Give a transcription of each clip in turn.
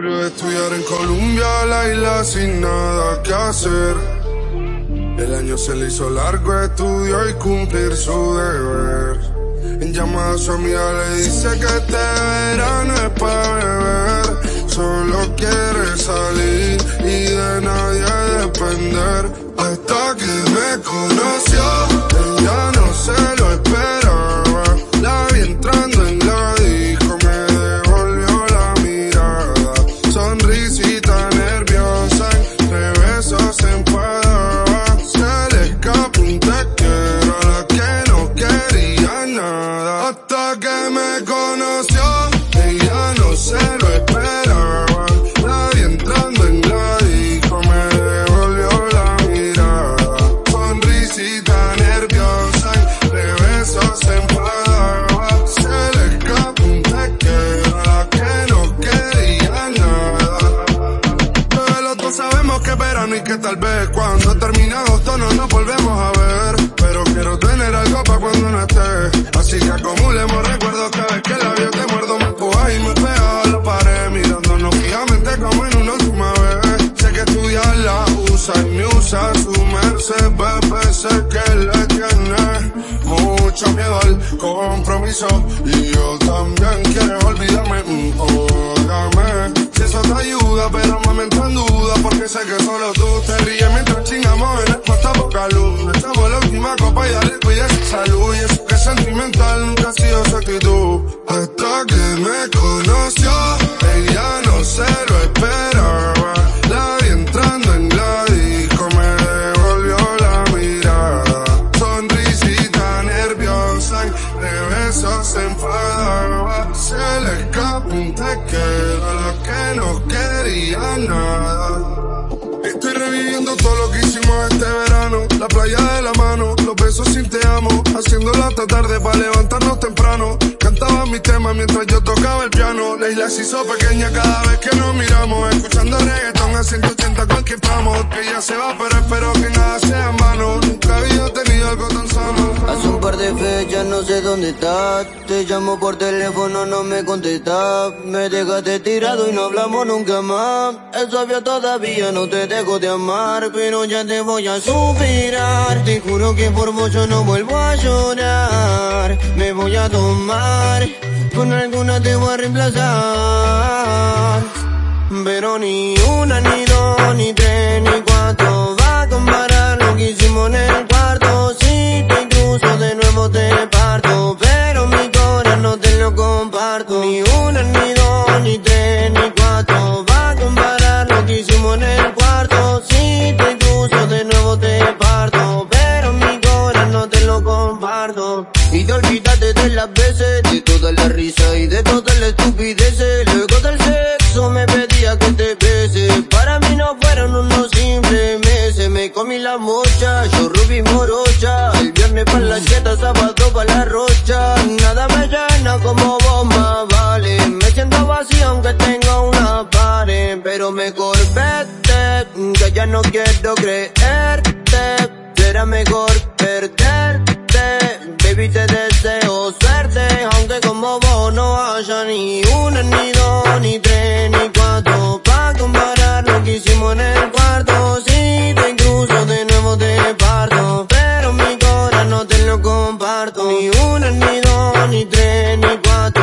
Volvió estudiar en Colombia, la isla sin nada que hacer. El año se le hizo largo, estudió y cumplir su deber. En llamada a su amiga le dice que este verano es para beber. Solo quiere salir y de nadie depender. Hasta que me conoció, ella no se Y yo también quiero olvidarme, mm, óigame. Si eso te ayuda, pero me meto en duda porque sé que solo tú te ríes mientras chingamos en el cuarto poca luz. No echamos la última copa y dale cuida salud. Y eso que es sentimental nunca ha sido su actitud. Hasta que me a la que no quería nada. Estoy reviviendo todo lo que hicimos este verano. La playa de la mano, los besos sin te amo. Haciéndolo hasta tarde para levantarnos temprano. Cantaba mi tema mientras yo tocaba el piano. La isla se hizo pequeña cada vez que nos miramos. Escuchando reggaetón a 180 cualquier tramo. Que ya se va, pero espero que nada sea en vano. Nunca había tenido algo tan sano. No sé dónde estás. Te llamo por teléfono, no me contestas. Me dejaste tirado y no hablamos nunca más. Es obvio todavía no te dejo de amar, pero ya te voy a superar. Te juro que por mucho no vuelvo a llorar. Me voy a tomar, con alguna te voy a reemplazar. Pero ni una, ni Luego del sexo me pedía que te bese. Para mí no fueron unos simples meses. Me comí la mocha, yo rubí morocha. El viernes para la siete, sábado para la rocha. Nada me llena como vos más vale. Me siento vacío aunque tengo una pared. Pero mejor vete, que ya no quiero creerte. Será mejor perderte. Baby, te no haya ni una, ni dos, ni tres, ni cuatro. Pa' comparar lo que hicimos en el cuarto. Si te incluso de nuevo te parto, pero mi corazón no te lo comparto. Ni una, ni dos, ni tres, ni cuatro.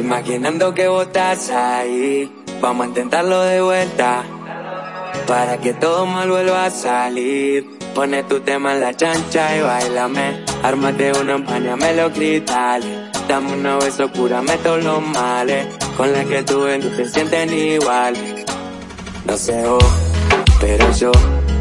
Imaginando que vos estás ahí. Vamos a intentarlo de vuelta, para que todo mal vuelva a salir. Pone tu tema en la chancha y bailame. Ármate una empañame los cristales. Dame una beso, cúrame todos los males. Con la que tuve no te sienten igual. no sé vos, pero yo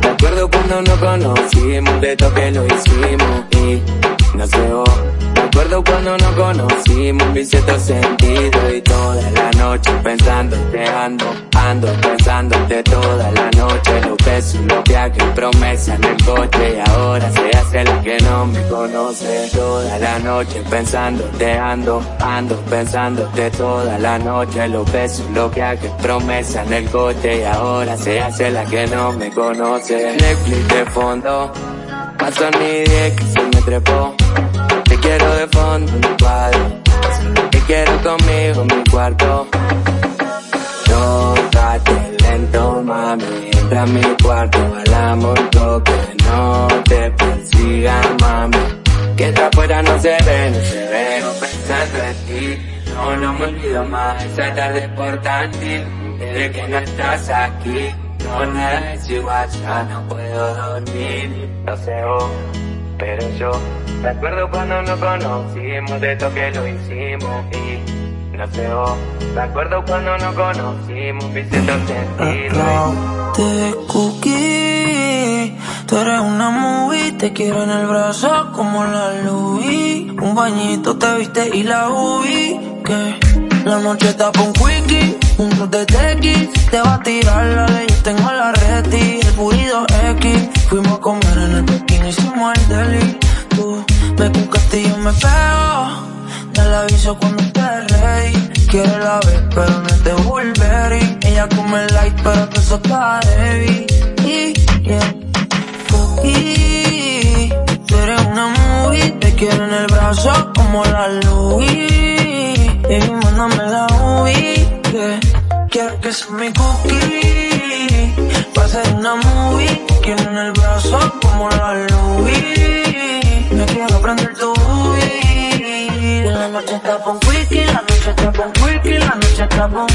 me acuerdo cuando nos conocimos, de todo que lo hicimos y no sé vos. Me acuerdo cuando nos conocimos, me cierto sentido y toda la noche pensándote ando, ando pensándote toda la noche, los besos, los viajes, promesas en el coche y ahora se hace la que no me conoce. Toda la noche pensándote ando, ando pensándote toda la noche, los besos, los viajes, promesas en el coche y ahora se hace la que no me conoce. Netflix de fondo, paso mi día que se me trepó quiero de fondo en mi cuadro. Te quiero conmigo en mi cuarto. Tócate lento, mami. Entra a mi cuarto, bailamos toque. No te persiga, mami. Que entra afuera no se ve, no se ve. No pensando en ti. No, no me olvido más. Esa tarde portátil. Desde que no estás aquí. No, nada es igual, ya no puedo dormir. No sé vos, pero yo Recuerdo cuando nos conocimos, de todo que lo hicimos y no sé vos. Recuerdo cuando nos conocimos, viste sentido. Te cookie, tú eres una movie, te quiero en el brazo como la Louis. Un bañito te viste y la ubi, que la noche está un quickie, un de tequi, te va a tirar la ley, tengo la reti, el pulido X. Fuimos a comer en el Pekín, hicimos el deli me buscaste y yo me pego. Ya la aviso cuando esté ready. Quiere la vez, pero no te volveré. Ella come light, pero que eso está heavy. Y, yeah. Y, tú eres una movie. Te quiero en el brazo como la Louis. Baby, mándame la movie. Yeah. Quiero que sea mi cookie. Va a ser una movie. Quiero en el brazo como la Louis. Me quiero prender tu y La noche está con wiki, la noche está con wiki, la noche está con,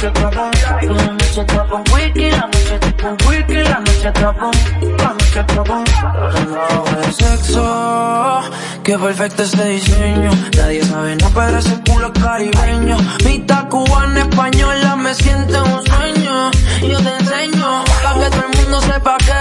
noche está con, la noche está con wiki, la noche está con wiki, la noche está con, la noche está con. El sexo, qué perfecto ese diseño. Nadie sabe no pero ese culo caribeño. Mitad cubana, española, me siento un sueño. Yo te enseño, para que todo el mundo sepa que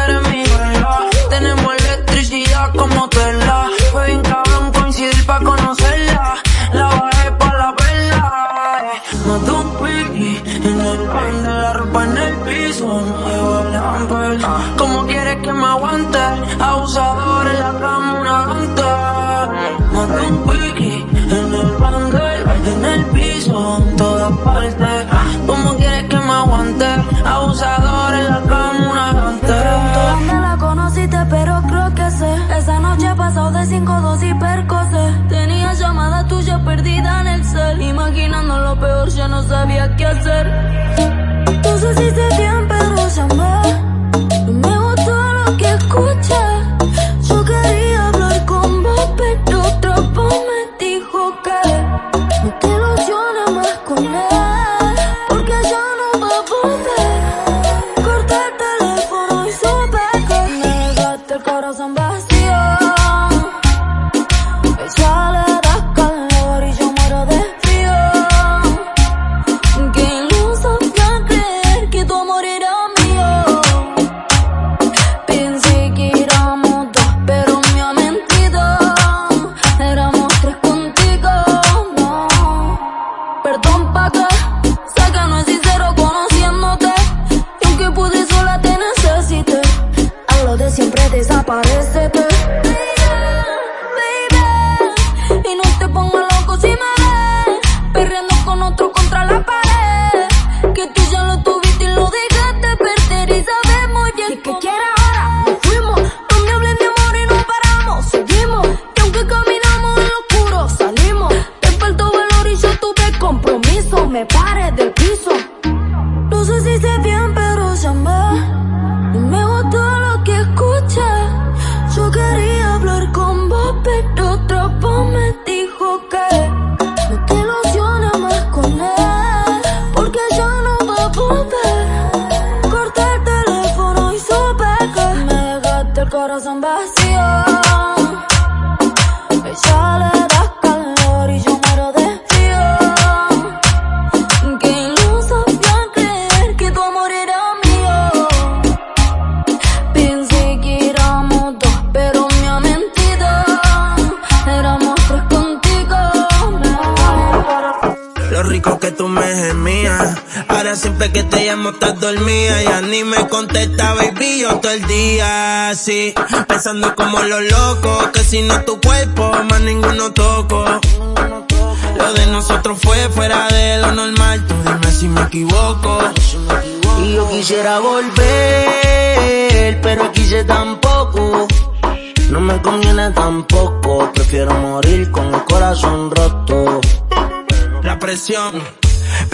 en todas partes. ¿Cómo quieres que me aguante? Abusador en la cama, una ganta pero creo que sé. Esa noche pasado de 5-2 y percose. Tenía llamada tuya perdida en el cel. Imaginando lo peor, ya no sabía qué hacer. No sé si sé son vacíos. Siempre que te llamo estás dormida, ya ni me contesta, baby, yo todo el día así, pensando como los locos, que si no tu cuerpo, más ninguno toco. Lo de nosotros fue fuera de lo normal, tú dime si me equivoco. Y yo quisiera volver, pero quise tampoco. No me conviene tampoco, prefiero morir con el corazón roto. La presión,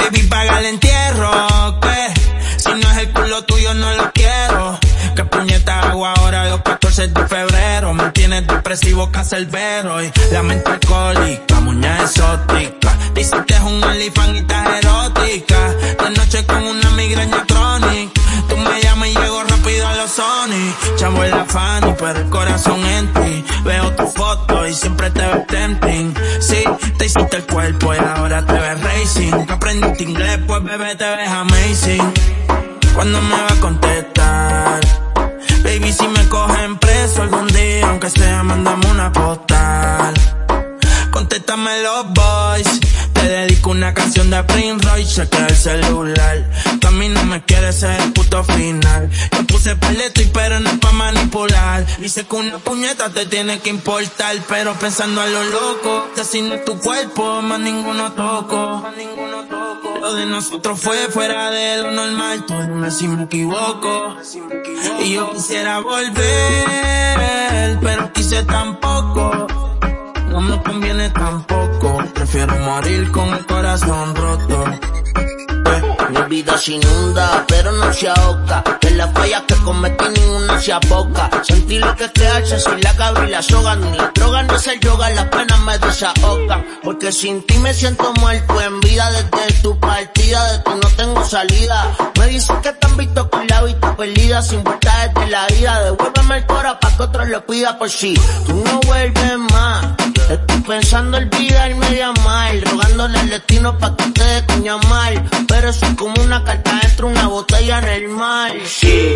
baby, paga el entierro, que si no es el culo tuyo no lo quiero. Que puñeta hago ahora los 14 de febrero, me tienes depresivo caselvero y la mente alcohólica, muñeca exótica. Dicen que es un olifán y estás erótica, de noche con una migraña crónica. Tú me llamas y llego rápido a los Sony. Chamo en la Fanny, pero el corazón en ti. Veo tu foto y siempre te ves tempting. Sí, te hiciste el cuerpo y ahora te ves racing. Que aprendiste inglés, pues bebé te ves amazing. ¿Cuándo me va a contestar? Aunque sea, mandame una postal. Contéstame los boys. Te dedico una canción de Prince Royce, chequea el celular. Tú a mí no me quieres ser el puto final. Yo puse paleto y pero no es pa' manipular. Dice que una puñeta te tiene que importar, pero pensando a lo loco. Que si no es tu cuerpo, más ninguno toco. Más ninguno toco. Lo de nosotros fue fuera de lo normal, tú dime si me equivoco. Y yo quisiera volver, pero quise tampoco. No me conviene tampoco, prefiero morir con el corazón roto. Mi vida se inunda, pero no se ahoga. De las fallas que cometí ninguna se aboca. Sentí lo que es quedarse sin la cabra y la soga. Ni droga ni el yoga, las penas me desahogan. Porque sin ti me siento muerto en vida. Desde tu partida, de tu no tengo salida. Me dicen que te han visto con la vista perdida. Sin vuelta desde la vida. Devuélveme el cora pa' que otro lo pida por si tú no vuelves más. Estoy pensando olvidarme de amar, rogándole al destino pa' que te de coña mal. Pero eso es como una carta dentro una botella en el mar. Sí.